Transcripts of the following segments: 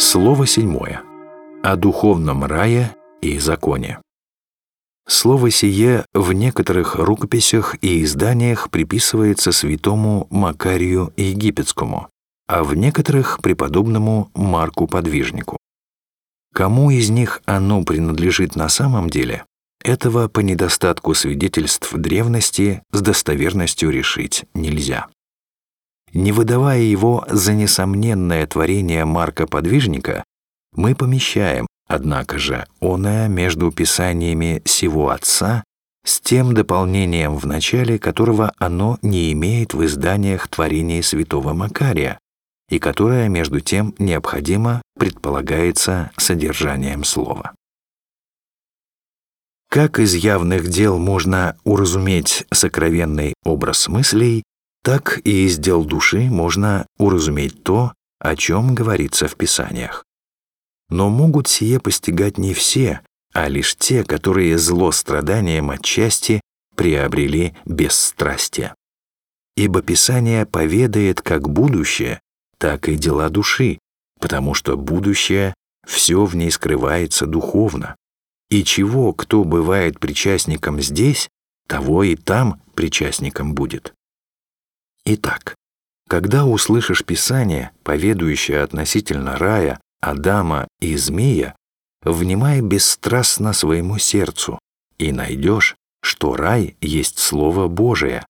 Слово седьмое. О духовном рае и законе. Слово сие в некоторых рукописях и изданиях приписывается святому Макарию Египетскому, а в некоторых — преподобному Марку Подвижнику. Кому из них оно принадлежит на самом деле, этого по недостатку свидетельств древности с достоверностью решить нельзя. Не выдавая его за несомненное творение Марка Подвижника, мы помещаем, однако же, оное между писаниями сего отца с тем дополнением в начале, которого оно не имеет в изданиях творений святого Макария, и которое, между тем, необходимо предполагается содержанием слова. Как из явных дел можно уразуметь сокровенный образ мыслей, так и из дел души можно уразуметь то, о чем говорится в Писаниях. Но могут сие постигать не все, а лишь те, которые зло страданием отчасти приобрели бесстрастие. Ибо Писание поведает как будущее, так и дела души, потому что будущее все в ней скрывается духовно. И чего кто бывает причастником здесь, того и там причастником будет. Итак, когда услышишь Писание, поведующее относительно рая, Адама и змея, внимай бесстрастно своему сердцу и найдешь, что рай есть Слово Божие,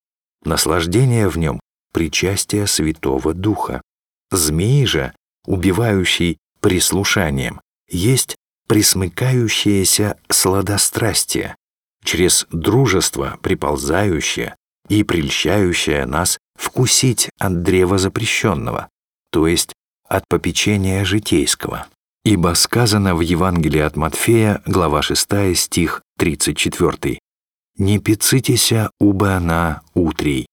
наслаждение в нем — причастие Святого Духа. Змей же, убивающий прислушанием, есть присмыкающееся сладострастие, через дружество приползающее и прельщающее нас вкусить от древа запрещенного, то есть от попечения житейского. Ибо сказано в Евангелии от Матфея, глава 6, стих 34, «Не пицитеся, уба она утрей».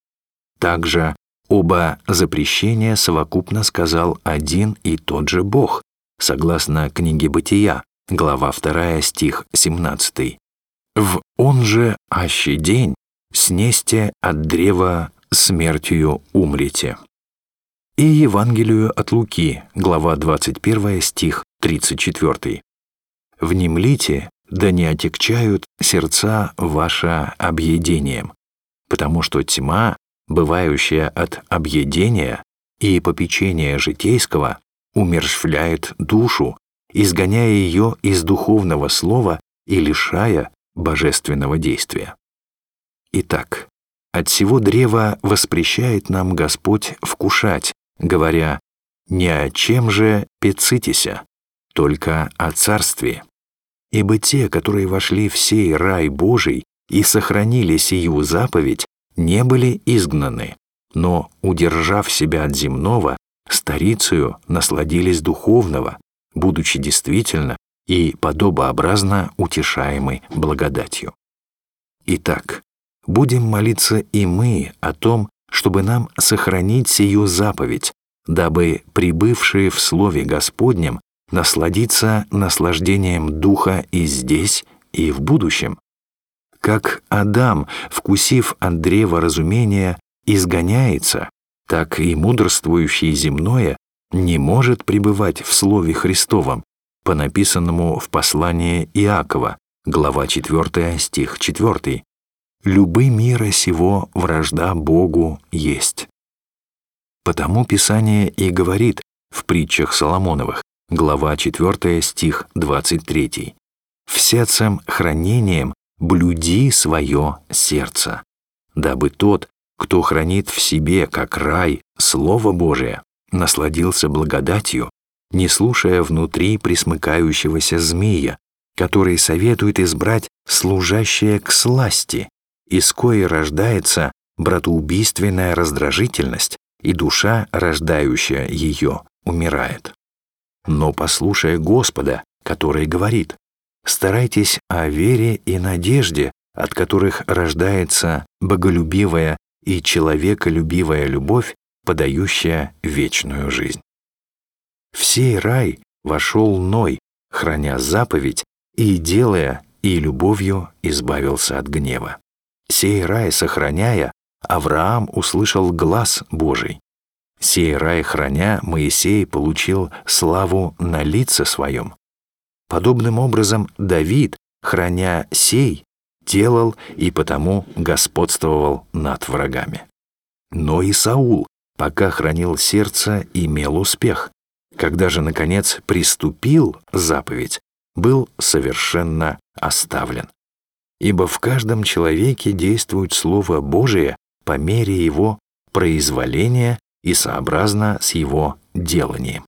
Также оба запрещения совокупно сказал один и тот же Бог, согласно книге Бытия, глава 2, стих 17. «В он же аще день снесте от древа смертью умрете» и Евангелию от Луки, глава 21, стих 34. «Внемлите, да не отягчают сердца ваша объедением, потому что тьма, бывающая от объедения и попечения житейского, умершвляет душу, изгоняя ее из духовного слова и лишая божественного действия. Итак, от всего древа воспрещает нам Господь вкушать, говоря «Не о чем же пецитеся, только о царстве». Ибо те, которые вошли в сей рай Божий и сохранили сию заповедь, не были изгнаны, но, удержав себя от земного, старицею насладились духовного, будучи действительно и подобообразно утешаемой благодатью. Итак, будем молиться и мы о том, чтобы нам сохранить сию заповедь, дабы прибывшие в Слове Господнем насладиться наслаждением Духа и здесь, и в будущем. Как Адам, вкусив от древа разумения, изгоняется, так и мудрствующий земное не может пребывать в Слове Христовом, по написанному в послании Иакова, глава 4, стих 4 любы мира сего вражда Богу есть. Потому Писание и говорит в притчах Соломоновых, глава 4, стих 23, «Всецем хранением блюди свое сердце, дабы тот, кто хранит в себе, как рай, Слово Божие, насладился благодатью, не слушая внутри присмыкающегося змея, который советует избрать служащее к сласти, из кои рождается братоубийственная раздражительность, и душа, рождающая ее, умирает. Но послушая Господа, который говорит, старайтесь о вере и надежде, от которых рождается боголюбивая и человеколюбивая любовь, подающая вечную жизнь. В сей рай вошел Ной, храня заповедь и делая, и любовью избавился от гнева. Сей рай сохраняя, Авраам услышал глаз Божий. Сей рай храня, Моисей получил славу на лице своем. Подобным образом Давид, храня сей, делал и потому господствовал над врагами. Но и Саул, пока хранил сердце, имел успех. Когда же, наконец, приступил заповедь, был совершенно оставлен. Ибо в каждом человеке действует Слово Божие по мере его произволения и сообразно с его деланием.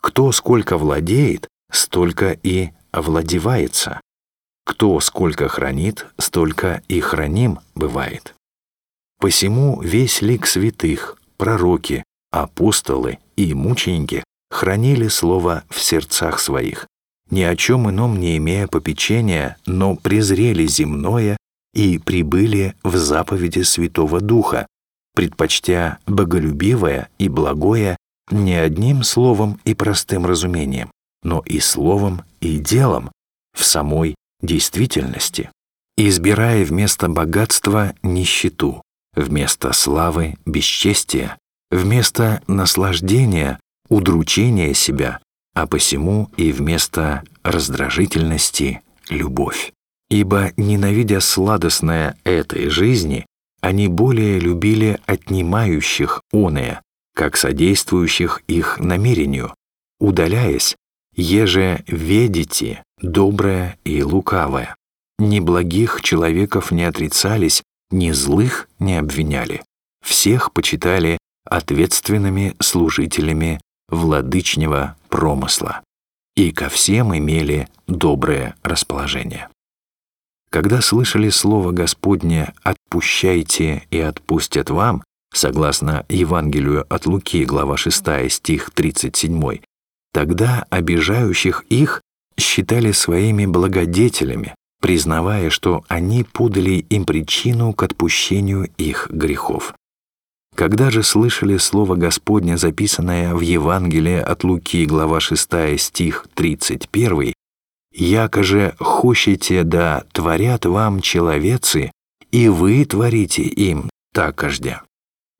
Кто сколько владеет, столько и овладевается. Кто сколько хранит, столько и храним бывает. Посему весь лик святых, пророки, апостолы и мученики хранили слово в сердцах своих, ни о чем ином не имея попечения, но презрели земное и прибыли в заповеди Святого Духа, предпочтя боголюбивое и благое не одним словом и простым разумением, но и словом и делом в самой действительности, избирая вместо богатства нищету, вместо славы бесчестия, вместо наслаждения удручения себя, а посему и вместо раздражительности любовь. Ибо, ненавидя сладостное этой жизни, они более любили отнимающих оное, как содействующих их намерению, удаляясь, еже ведите доброе и лукавое. Ни благих человеков не отрицались, ни злых не обвиняли. Всех почитали ответственными служителями владычнего промысла и ко всем имели доброе расположение. Когда слышали слово Господне «отпущайте и отпустят вам», согласно Евангелию от Луки, глава 6, стих 37, тогда обижающих их считали своими благодетелями, признавая, что они подали им причину к отпущению их грехов. Когда же слышали слово Господне, записанное в Евангелии от Луки, глава 6, стих 31, «Яко же хощете да творят вам человецы, и вы творите им такождя».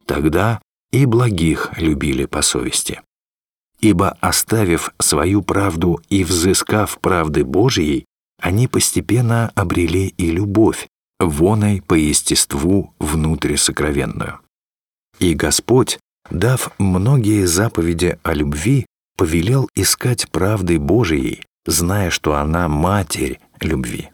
Тогда и благих любили по совести. Ибо, оставив свою правду и взыскав правды Божией, они постепенно обрели и любовь, воной по естеству внутрь сокровенную. И Господь, дав многие заповеди о любви, повелел искать правды Божией, зная, что она Матерь любви.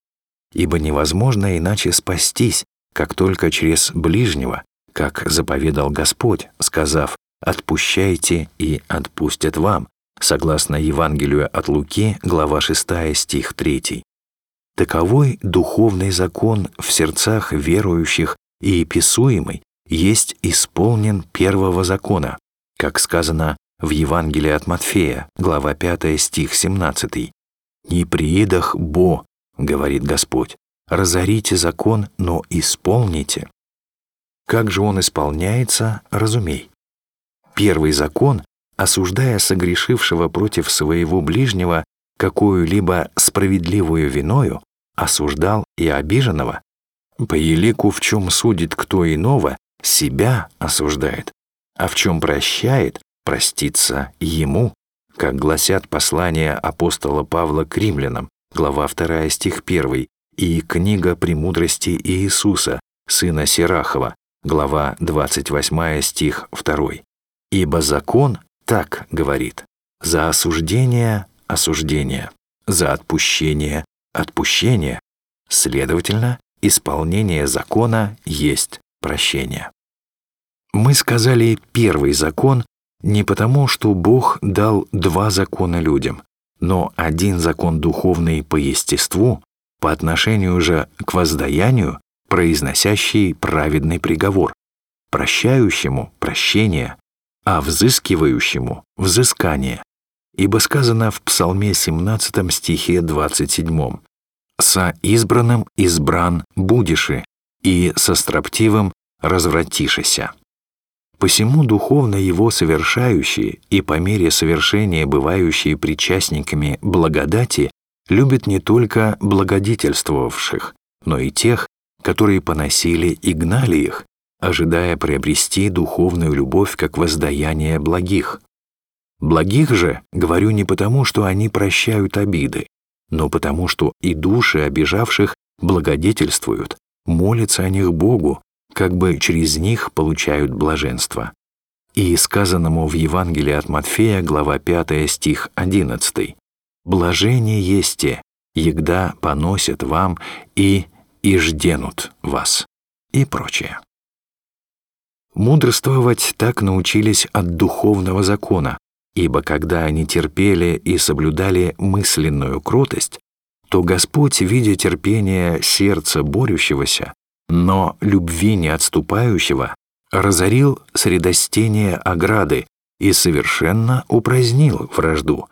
Ибо невозможно иначе спастись, как только через ближнего, как заповедал Господь, сказав «отпущайте и отпустят вам», согласно Евангелию от Луки, глава 6, стих 3. Таковой духовный закон в сердцах верующих и писуемый есть исполнен первого закона, как сказано в Евангелии от Матфея, глава 5, стих 17. «Не приидах Бо, — говорит Господь, — разорите закон, но исполните». Как же он исполняется, разумей. Первый закон, осуждая согрешившего против своего ближнего какую-либо справедливую виною, осуждал и обиженного, по елику в чем судит кто иного, себя осуждает, а в чем прощает, простится ему, как гласят послания апостола Павла к римлянам, глава 2 стих 1, и книга «Премудрости Иисуса», сына Сирахова, глава 28 стих 2. «Ибо закон так говорит, за осуждение – осуждение, за отпущение – отпущение, следовательно, исполнение закона есть прощения. Мы сказали первый закон не потому, что Бог дал два закона людям, но один закон духовный по естеству, по отношению же к воздаянию, произносящий праведный приговор, прощающему — прощение, а взыскивающему — взыскание. Ибо сказано в Псалме 17 стихе 27 «Со избранным избран будеши, и со строптивым развратишися. Посему духовно его совершающие и по мере совершения бывающие причастниками благодати любят не только благодетельствовавших, но и тех, которые поносили и гнали их, ожидая приобрести духовную любовь как воздаяние благих. Благих же говорю не потому, что они прощают обиды, но потому, что и души обижавших благодетельствуют, молятся о них Богу, как бы через них получают блаженство. И сказанному в Евангелии от Матфея, глава 5, стих 11, «Блажение есте, егда поносят вам и ижденут вас» и прочее. Мудрствовать так научились от духовного закона, ибо когда они терпели и соблюдали мысленную кротость, то Господь, видя терпение сердца борющегося, но любви не отступающего, разорил средостение ограды и совершенно упразднил вражду,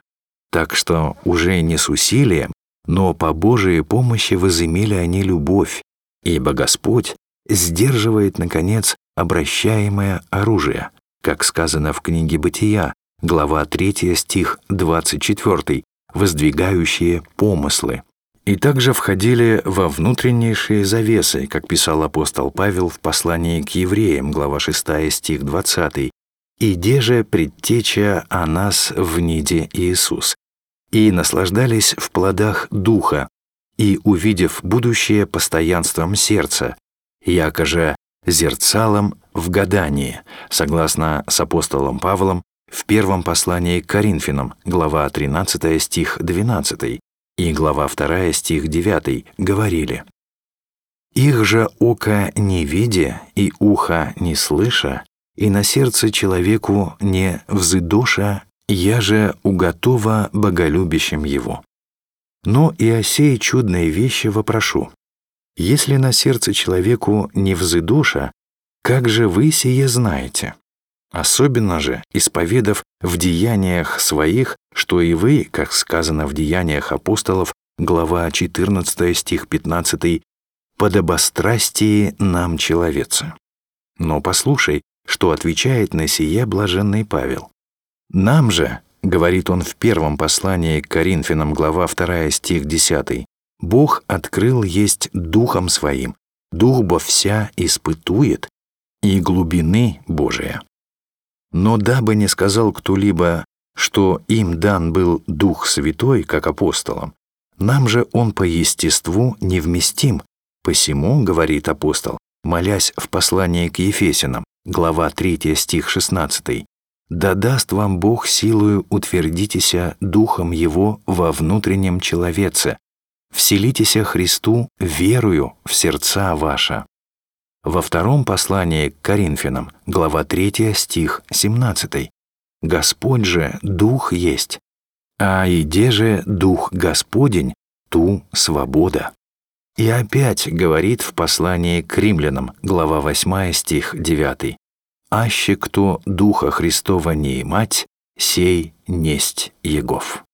так что уже не с усилием, но по Божией помощи возымели они любовь, ибо Господь сдерживает, наконец, обращаемое оружие, как сказано в книге «Бытия», глава 3, стих 24, воздвигающие помыслы. И также входили во внутреннейшие завесы, как писал апостол Павел в послании к евреям, глава 6, стих 20, «Иде же предтеча о нас в ниде Иисус, и наслаждались в плодах Духа, и, увидев будущее постоянством сердца, яко же зерцалом в гадании, согласно с апостолом Павлом в первом послании к Коринфянам, глава 13 стих 12 и глава 2 стих 9 говорили «Их же око не видя и ухо не слыша, и на сердце человеку не взыдоша, я же уготова боголюбящим его». Но и о сей чудной вещи вопрошу. Если на сердце человеку не взыдоша, как же вы сие знаете? Особенно же, исповедав в деяниях своих, что и вы, как сказано в деяниях апостолов, глава 14 стих 15, «подобострастие нам человеца». Но послушай, что отвечает на сие блаженный Павел. «Нам же, — говорит он в первом послании к Коринфянам, глава 2 стих 10, «Бог открыл есть Духом Своим, Дух бо вся испытует, и глубины Божия. Но дабы не сказал кто-либо, что им дан был Дух Святой, как апостолам, нам же он по естеству невместим. Посему, говорит апостол, молясь в послании к Ефесянам, глава 3 стих 16, «Да даст вам Бог силою утвердитеся Духом Его во внутреннем человеце, вселитеся Христу верую в сердца ваша». Во втором послании к Коринфянам, глава 3, стих 17. «Господь же Дух есть, а иде же Дух Господень, ту свобода». И опять говорит в послании к римлянам, глава 8, стих 9. «Аще кто Духа Христова не имать, сей несть Егов».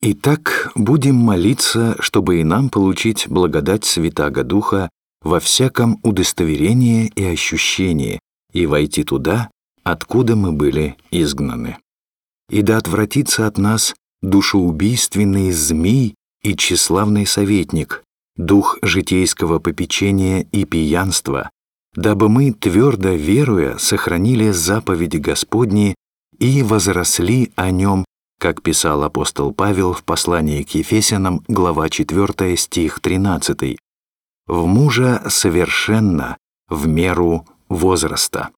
Итак, будем молиться, чтобы и нам получить благодать Святаго Духа во всяком удостоверении и ощущении и войти туда, откуда мы были изгнаны. И да отвратится от нас душеубийственный змей и тщеславный советник, дух житейского попечения и пьянства, дабы мы, твердо веруя, сохранили заповеди Господни и возросли о нем, как писал апостол Павел в послании к Ефесянам, глава 4, стих 13, в мужа совершенно, в меру возраста,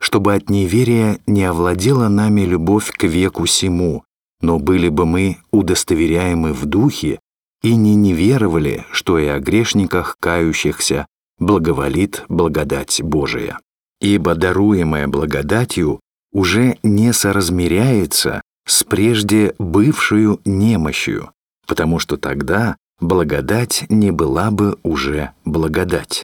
чтобы от неверия не овладела нами любовь к веку сему, но были бы мы удостоверяемы в духе и не неверовали, что и о грешниках кающихся благоволит благодать Божия. Ибо даруемая благодатью уже не соразмеряется с прежде бывшую немощью, потому что тогда благодать не была бы уже благодать.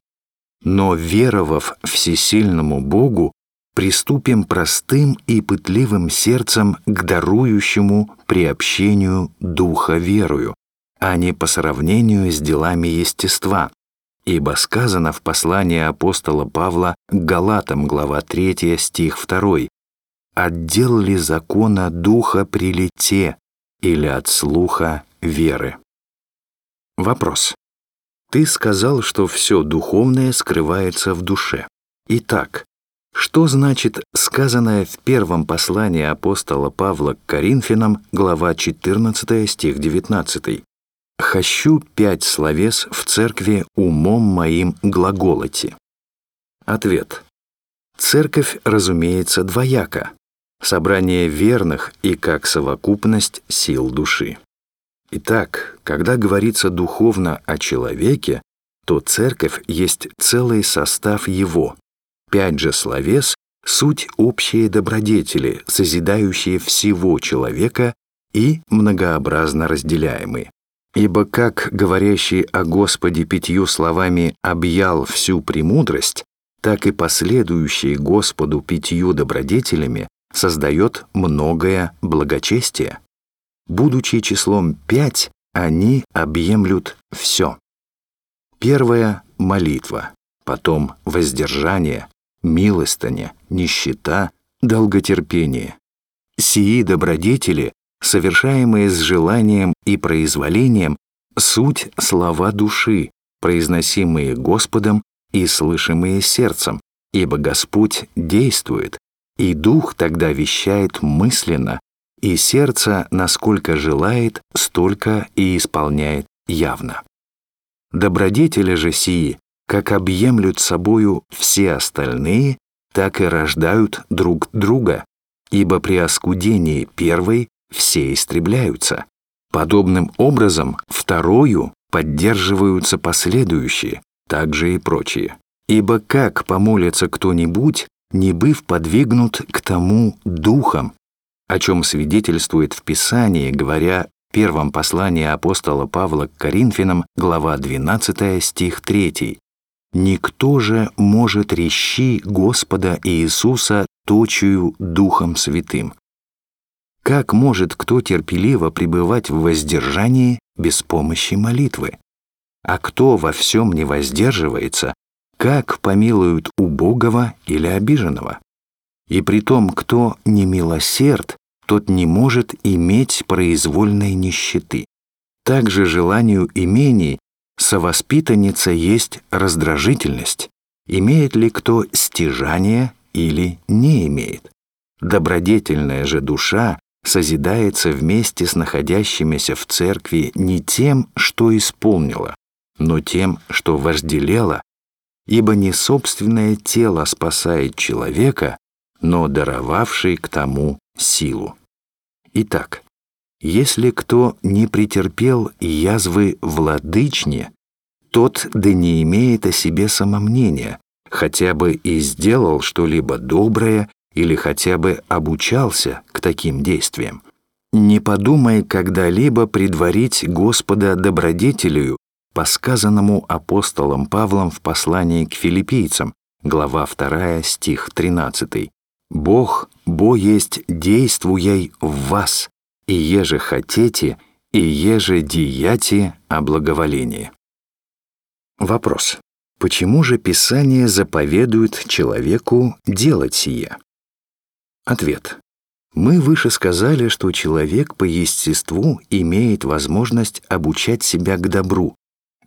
Но веровав всесильному Богу, приступим простым и пытливым сердцем к дарующему приобщению Духа верою, а не по сравнению с делами естества, ибо сказано в послании апостола Павла Галатам, глава 3, стих 2, «Отдел ли закона Духа прилете или от слуха веры?» Вопрос. Ты сказал, что все духовное скрывается в душе. Итак, что значит сказанное в первом послании апостола Павла к Коринфянам, глава 14, стих 19? «Хощу пять словес в церкви умом моим глаголоти». Ответ. Церковь, разумеется, двояка. Собрание верных и как совокупность сил души. Итак, когда говорится духовно о человеке, то церковь есть целый состав его. Пять же словес — суть общие добродетели, созидающие всего человека и многообразно разделяемые. Ибо как говорящий о Господе пятью словами объял всю премудрость, так и последующий Господу пятью добродетелями создает многое благочестие. Будучи числом пять, они объемлют все. Первое — молитва, потом воздержание, милостыня, нищета, долготерпение. Сии добродетели, совершаемые с желанием и произволением, суть слова души, произносимые Господом и слышимые сердцем, ибо Господь действует, и Дух тогда вещает мысленно, и сердце, насколько желает, столько и исполняет явно. Добродетели же сии, как объемлют собою все остальные, так и рождают друг друга, ибо при оскудении первой все истребляются. Подобным образом второю поддерживаются последующие, также и прочие. Ибо как помолится кто-нибудь, не быв подвигнут к тому духом, о чем свидетельствует в Писании, говоря в первом послании апостола Павла к Коринфянам, глава 12, стих 3. «Никто же может рещи Господа Иисуса точию Духом Святым». Как может кто терпеливо пребывать в воздержании без помощи молитвы? А кто во всем не воздерживается, как помилуют убогого или обиженного? И при том, кто не милосерд, тот не может иметь произвольной нищеты. Также желанию имений совоспитанница есть раздражительность. Имеет ли кто стяжание или не имеет? Добродетельная же душа созидается вместе с находящимися в церкви не тем, что исполнила, но тем, что вожделела, ибо не собственное тело спасает человека, но даровавший к тому силу. Итак, если кто не претерпел язвы владычне, тот да не имеет о себе самомнения, хотя бы и сделал что-либо доброе или хотя бы обучался к таким действиям. Не подумай когда-либо предварить Господа добродетелю по сказанному апостолом Павлом в послании к филиппийцам, глава 2, стих 13. «Бог, бо есть действуяй в вас, и еже хотите, и еже деяти о благоволении». Вопрос. Почему же Писание заповедует человеку делать сие? Ответ. Мы выше сказали, что человек по естеству имеет возможность обучать себя к добру,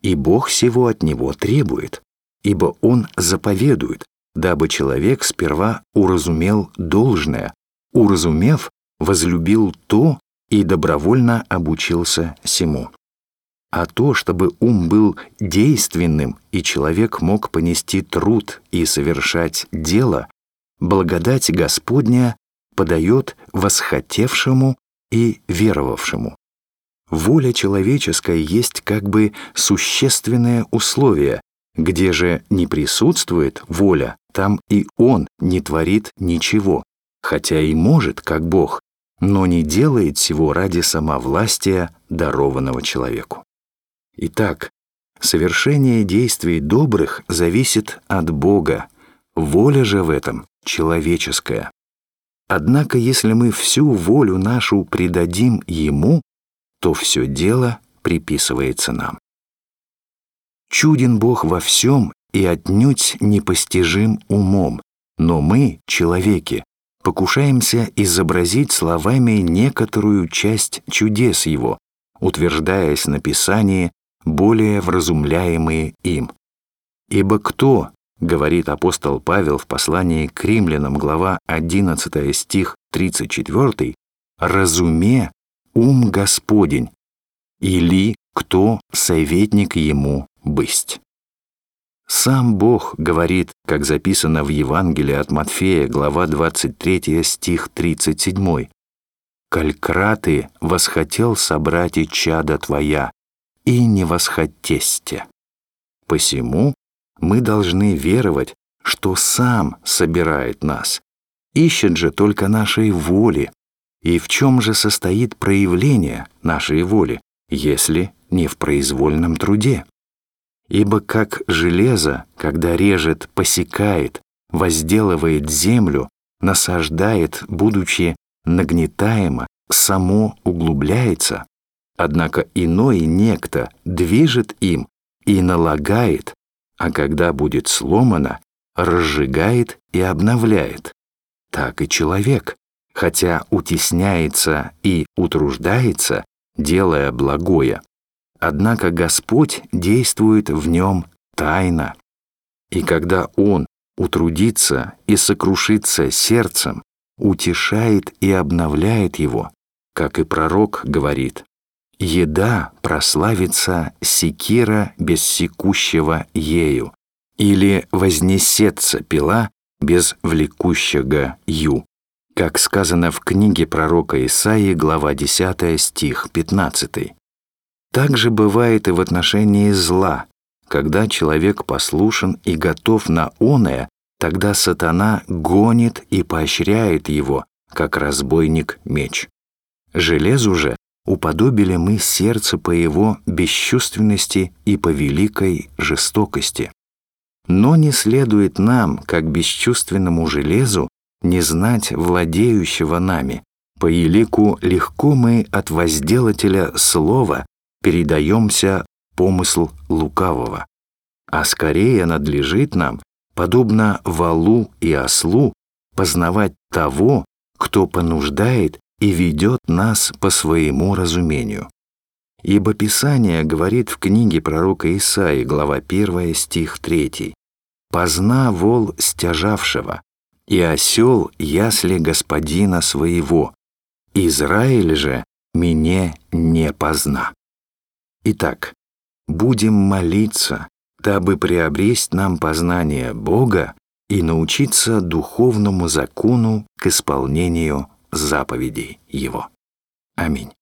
и Бог всего от него требует, ибо Он заповедует, дабы человек сперва уразумел должное, уразумев, возлюбил то и добровольно обучился сему. А то, чтобы ум был действенным и человек мог понести труд и совершать дело, благодать Господня подает восхотевшему и веровавшему. Воля человеческая есть как бы существенное условие, где же не присутствует воля, там и он не творит ничего, хотя и может, как Бог, но не делает всего ради самовластия, дарованного человеку. Итак, совершение действий добрых зависит от Бога, воля же в этом человеческая. Однако, если мы всю волю нашу предадим Ему, то все дело приписывается нам. Чуден Бог во всем и отнюдь непостижим умом, но мы, человеки, покушаемся изобразить словами некоторую часть чудес Его, утверждаясь на Писании более вразумляемые им. Ибо кто, говорит апостол Павел в послании к римлянам, глава 11 стих 34, «разуме ум Господень, или кто советник ему бысть». Сам Бог говорит, как записано в Евангелии от Матфея, глава 23, стих 37. «Калькраты восхотел собрать и чада твоя, и не восхотесте». Посему мы должны веровать, что Сам собирает нас, ищет же только нашей воли. И в чем же состоит проявление нашей воли, если не в произвольном труде? Ибо как железо, когда режет, посекает, возделывает землю, насаждает, будучи нагнетаемо, само углубляется, однако иной некто движет им и налагает, а когда будет сломано, разжигает и обновляет. Так и человек, хотя утесняется и утруждается, делая благое, однако Господь действует в нем тайно. И когда Он утрудится и сокрушится сердцем, утешает и обновляет его, как и пророк говорит, еда прославится секира без секущего ею, или вознесется пила без влекущего ю, как сказано в книге пророка Исаии, глава 10, стих 15. Так же бывает и в отношении зла, когда человек послушен и готов на оное, тогда сатана гонит и поощряет его, как разбойник меч. Железу же уподобили мы сердце по его бесчувственности и по великой жестокости. Но не следует нам, как бесчувственному железу, не знать владеющего нами. По елику легко мы от возделателя слова передаемся помысл лукавого. А скорее надлежит нам, подобно валу и ослу, познавать того, кто понуждает и ведет нас по своему разумению. Ибо Писание говорит в книге пророка Исаии, глава 1, стих 3, «Позна вол стяжавшего, и осел ясли господина своего, Израиль же мне не позна». Итак, будем молиться, дабы приобресть нам познание Бога и научиться духовному закону к исполнению заповедей Его. Аминь.